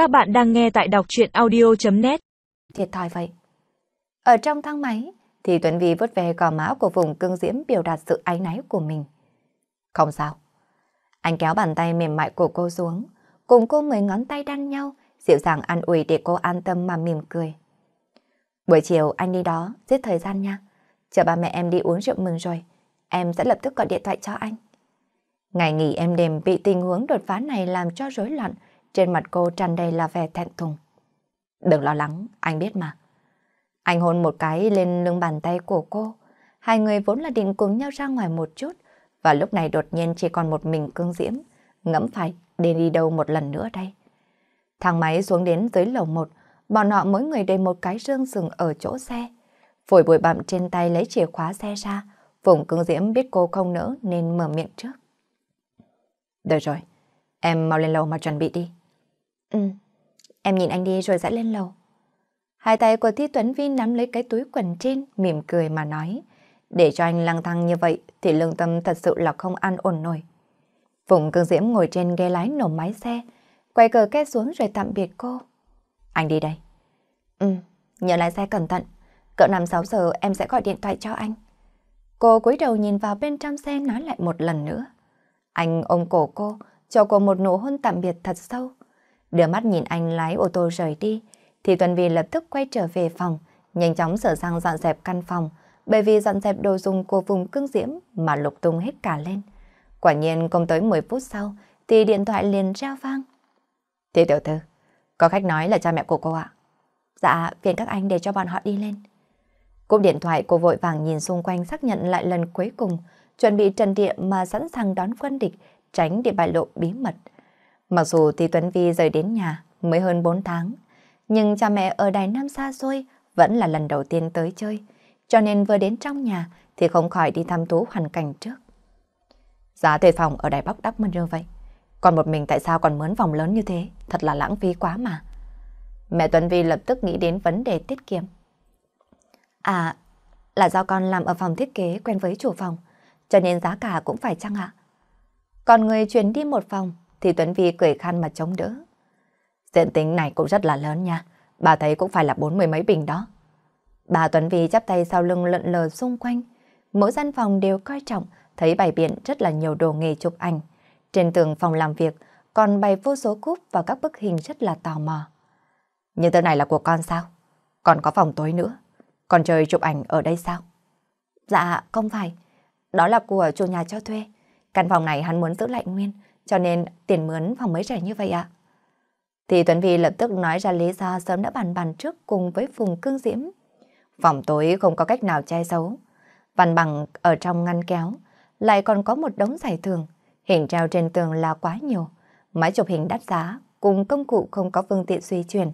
Các bạn đang nghe tại đọc chuyện audio.net Thiệt thòi vậy. Ở trong thang máy, thì Tuấn Vi vứt về gò má của vùng cương diễm biểu đạt sự áy náy của mình. Không sao. Anh kéo bàn tay mềm mại của cô xuống, cùng cô mười ngón tay đan nhau, dịu dàng an ủi để cô an tâm mà mỉm cười. Buổi chiều anh đi đó, giết thời gian nha. Chờ ba mẹ em đi uống rượu mừng rồi, em sẽ lập tức gọi điện thoại cho anh. Ngày nghỉ em đêm bị tình huống đột phá này làm cho rối loạn, trên mặt cô tràn đầy là vẻ thẹn thùng. Đừng lo lắng, anh biết mà. Anh hôn một cái lên lưng bàn tay của cô. Hai người vốn là định cùng nhau ra ngoài một chút, và lúc này đột nhiên chỉ còn một mình cương diễm, ngẫm phải để đi đâu một lần nữa đây. Thang máy xuống đến dưới lầu một, bọn họ mỗi người đầy một cái rương dừng ở chỗ xe. Phổi bụi bặm trên tay lấy chìa khóa xe ra, vùng cương diễm biết cô không nỡ nên mở miệng trước. Được rồi, em mau lên lầu mà chuẩn bị đi. Ừ, em nhìn anh đi rồi sẽ lên lầu. Hai tay của Thi Tuấn Vi nắm lấy cái túi quần trên, mỉm cười mà nói. Để cho anh lăng thăng như vậy thì lương tâm thật sự là không an ổn nổi. Phùng cương diễm ngồi trên ghế lái nổ máy xe, quay cờ két xuống rồi tạm biệt cô. Anh đi đây. Ừ, nhớ lái xe cẩn thận. Cỡ 5-6 giờ em sẽ gọi điện thoại cho anh. Cô cúi đầu nhìn vào bên trong xe nói lại một lần nữa. Anh ôm cổ cô, cho cô một nụ hôn tạm biệt thật sâu. Đưa mắt nhìn anh lái ô tô rời đi, thì Tuần Vi lập tức quay trở về phòng, nhanh chóng sửa sang dọn dẹp căn phòng, bởi vì dọn dẹp đồ dùng của vùng cương diễm mà lục tung hết cả lên. Quả nhiên không tới 10 phút sau thì điện thoại liền reo vang. Thì tiểu thư, có khách nói là cha mẹ của cô ạ. Dạ, phiền các anh để cho bọn họ đi lên. Cúp điện thoại cô vội vàng nhìn xung quanh xác nhận lại lần cuối cùng, chuẩn bị trần địa mà sẵn sàng đón quân địch, tránh để bại lộ bí mật. Mặc dù thì Tuấn Vi rời đến nhà mới hơn 4 tháng, nhưng cha mẹ ở Đài Nam xa xôi vẫn là lần đầu tiên tới chơi, cho nên vừa đến trong nhà thì không khỏi đi thăm thú hoàn cảnh trước. Giá thuê phòng ở Đài Bắc đắt như vậy, còn một mình tại sao còn mướn phòng lớn như thế, thật là lãng phí quá mà. Mẹ Tuấn Vi lập tức nghĩ đến vấn đề tiết kiệm. À, là do con làm ở phòng thiết kế quen với chủ phòng, cho nên giá cả cũng phải chăng ạ? Còn người chuyển đi một phòng thì Tuấn Vi cười khăn mà chống đỡ. Diện tính này cũng rất là lớn nha, bà thấy cũng phải là bốn mươi mấy bình đó. Bà Tuấn Vi chắp tay sau lưng lợn lờ xung quanh, mỗi gian phòng đều coi trọng, thấy bày biện rất là nhiều đồ nghề chụp ảnh. Trên tường phòng làm việc còn bày vô số cúp và các bức hình rất là tò mò. Như thế này là của con sao? Còn có phòng tối nữa. Còn chơi chụp ảnh ở đây sao? Dạ, không phải. Đó là của chủ nhà cho thuê. Căn phòng này hắn muốn giữ lại nguyên, cho nên tiền mướn phòng mới rẻ như vậy ạ. Thì Tuấn Vi lập tức nói ra lý do sớm đã bàn bàn trước cùng với Phùng Cương Diễm. Phòng tối không có cách nào che giấu. Văn bằng ở trong ngăn kéo, lại còn có một đống giải thưởng. Hình treo trên tường là quá nhiều. Máy chụp hình đắt giá, cùng công cụ không có phương tiện suy chuyển.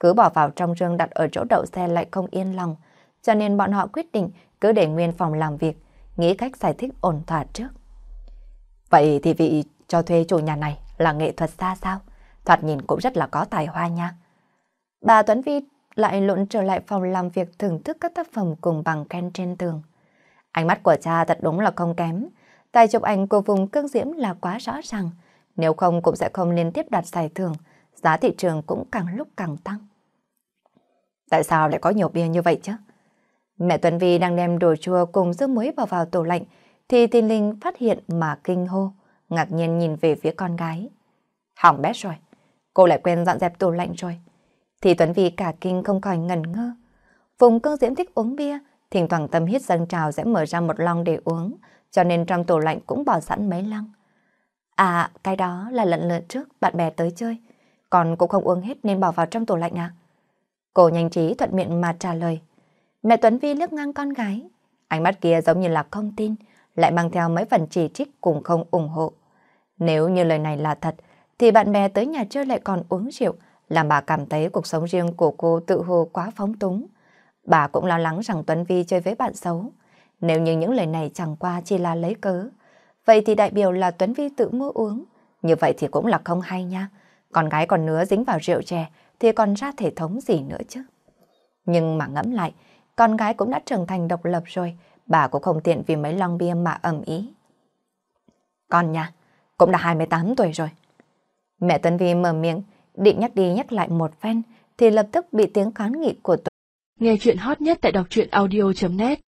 Cứ bỏ vào trong rương đặt ở chỗ đậu xe lại không yên lòng. Cho nên bọn họ quyết định cứ để nguyên phòng làm việc, nghĩ cách giải thích ổn thỏa trước. Vậy thì vị cho thuê chủ nhà này là nghệ thuật xa sao? Thoạt nhìn cũng rất là có tài hoa nha. Bà Tuấn Vi lại lộn trở lại phòng làm việc thưởng thức các tác phẩm cùng bằng khen trên tường. Ánh mắt của cha thật đúng là không kém. Tài chụp ảnh của vùng cương diễm là quá rõ ràng. Nếu không cũng sẽ không liên tiếp đạt giải thưởng. Giá thị trường cũng càng lúc càng tăng. Tại sao lại có nhiều bia như vậy chứ? Mẹ Tuấn Vi đang đem đồ chua cùng dưa muối vào vào tủ lạnh thì tin linh phát hiện mà kinh hô, ngạc nhiên nhìn về phía con gái. Hỏng bét rồi, cô lại quên dọn dẹp tủ lạnh rồi. Thì Tuấn Vi cả kinh không khỏi ngần ngơ. Vùng cương diễm thích uống bia, thỉnh thoảng tâm hít dâng trào sẽ mở ra một lon để uống, cho nên trong tủ lạnh cũng bỏ sẵn mấy lon. À, cái đó là lần lượt trước bạn bè tới chơi, còn cũng không uống hết nên bỏ vào trong tủ lạnh à? Cô nhanh trí thuận miệng mà trả lời. Mẹ Tuấn Vi lướt ngang con gái, ánh mắt kia giống như là không tin, lại mang theo mấy phần chỉ trích cùng không ủng hộ. Nếu như lời này là thật, thì bạn bè tới nhà chơi lại còn uống rượu, làm bà cảm thấy cuộc sống riêng của cô tự hồ quá phóng túng. Bà cũng lo lắng rằng Tuấn Vi chơi với bạn xấu. Nếu như những lời này chẳng qua chỉ là lấy cớ, vậy thì đại biểu là Tuấn Vi tự mua uống. Như vậy thì cũng là không hay nha. Con gái còn nữa dính vào rượu chè thì còn ra thể thống gì nữa chứ. Nhưng mà ngẫm lại, con gái cũng đã trưởng thành độc lập rồi, bà cũng không tiện vì mấy lon bia mà ẩm ý. Con nha, cũng đã 28 tuổi rồi. Mẹ Tuấn Vi mở miệng, định nhắc đi nhắc lại một phen thì lập tức bị tiếng kháng nghị của Tuấn. Nghe chuyện hot nhất tại đọc truyện audio.net